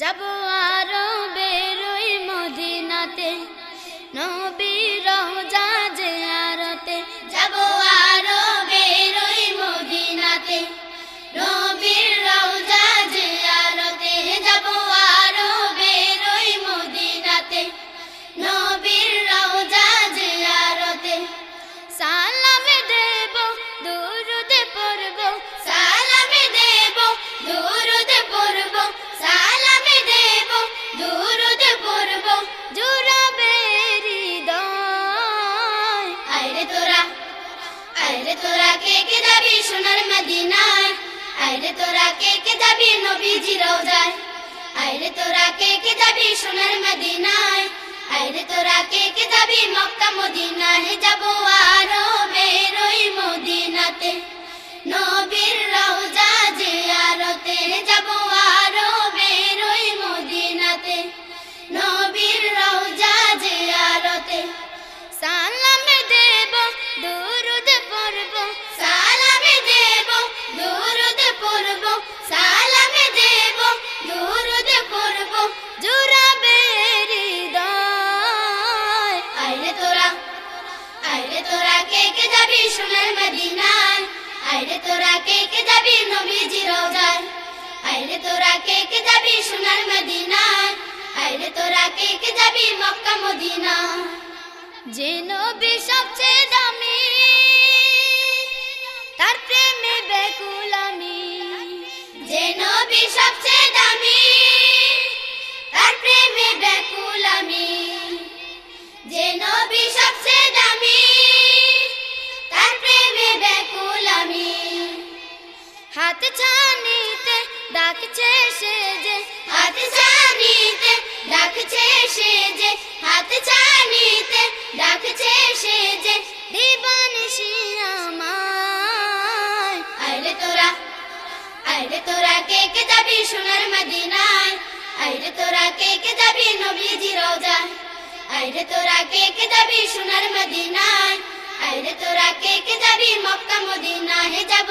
যাব মদিনায় আইরে তোরা কে কে যাবি নবীজি রওজায় আইরে তোরা কে কে যাবি সোনার মদিনায়? আইরে তোরা কে কে যাবি মক্কা মদিনায়? যাব আরও বেরোই মদিনাতে। নবীর রওজা যে যাব কে কে যাবি সোনার মদিনায়? আইরে তোরা কে কে যাবি নবীজি রওজায় আইরে তোরা কে কে যাবি সোনার মদিনায়? আইরে তোরা কে কে যাবি মক্কা মদিনা যে নবী সবচেয়ে ডাকছে সে যে, হাত ছানিতে, ডাকছে সে যে, হাত ছানিতে, ডাকছে সে যে দিবানিশি আমায়। আইরে তোরা আইরে তোরা কে কে যাবি সোনার মদিনায়? আইরে তোরা কে কে যাবি নবীজি রওজায় আইরে তোরা কে কে যাবি সোনার মদিনায়? আইরে তোরা কে কে যাবি মক্কা মদিনায়? যাব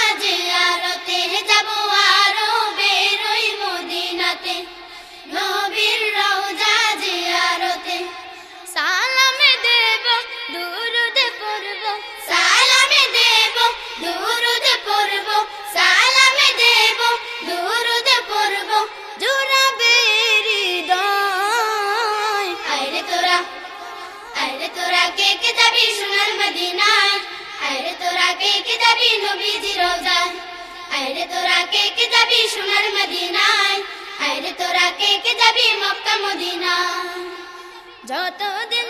তোরা কে কে যাবি সোনার মদিনায়? আরে তোরা কে কে যাবি নবীজি রোজায়? আরে তোরা কে কে যাবি সোনার মদিনায়? আরে তোরা কে কে যাবি মক্কা মদিনা যতদিন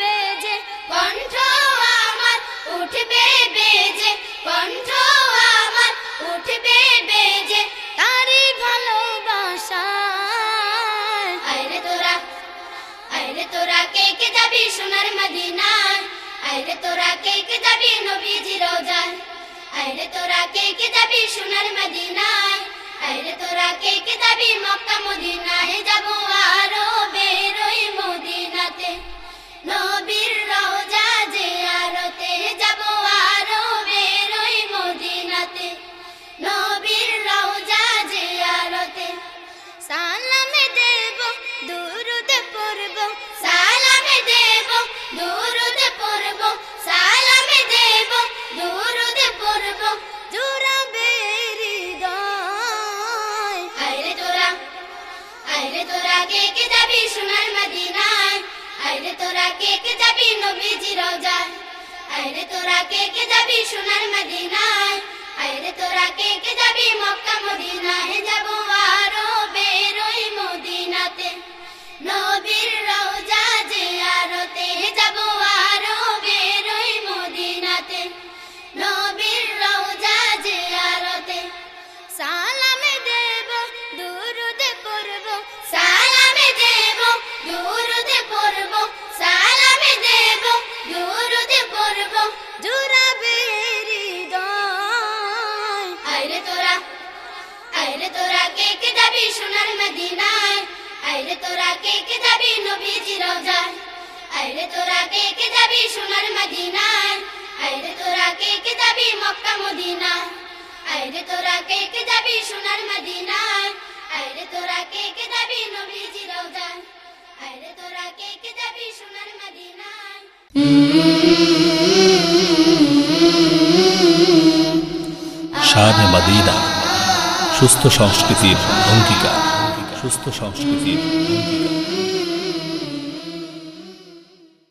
বেজে কণ্ঠ আমার উঠবে বেজে, কণ্ঠ আমার উঠবে বেজে তারি ভালোবাসা। আইরে তোরা আইরে তোরা, কে কে যাবি সোনার মদিনায়? আইরে তোরা, কে কে যাবি নবীজি রওজায় আইরে তোরা, কে কে যাবি সোনার মদিনায়? আইরে তোরা, কে কে যাবি তোরা কে কে যাবি নবীজি রোজায়? আইরে তোরা, কে কে যাবি সোনার মদিনায়? আইরে তোরা, কে কে যাবি মক্কা মদিনায়? যাব আরও বেরোই মদিনাতে। নবীর রোজা কে কে যাবি সোনার মদিনায়? আইরে তোরা কে কে যাবি নবীজি রওজায় আইরে তোরা কে কে যাবি সোনার মদিনায়? আইরে তোরা কে কে যাবি মক্কা মদিনায়? আইরে তোরা কে কে যাবি সোনার মদিনায়? আইরে তোরা কে কে যাবি নবীজি রওজায় আইরে তোরা কে কে যাবি সোনার মদিনায়? শাহে মাদিনা। সুস্থ সংস্কৃতির অঙ্গীকার। সুস্থ সংস্কৃতির অঙ্গীকার।